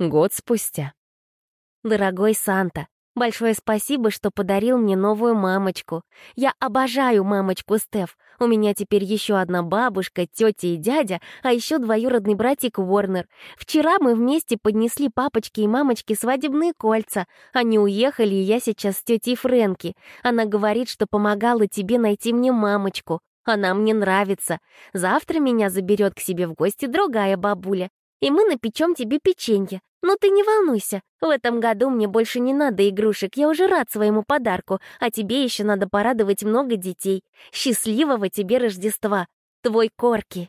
Год спустя. Дорогой Санта, большое спасибо, что подарил мне новую мамочку. Я обожаю мамочку Стеф. У меня теперь еще одна бабушка, тетя и дядя, а еще двоюродный братик Уорнер. Вчера мы вместе поднесли папочке и мамочке свадебные кольца. Они уехали, и я сейчас с тетей Фрэнки. Она говорит, что помогала тебе найти мне мамочку. Она мне нравится. Завтра меня заберет к себе в гости другая бабуля и мы напечем тебе печенье. Но ты не волнуйся, в этом году мне больше не надо игрушек, я уже рад своему подарку, а тебе еще надо порадовать много детей. Счастливого тебе Рождества! Твой Корки!»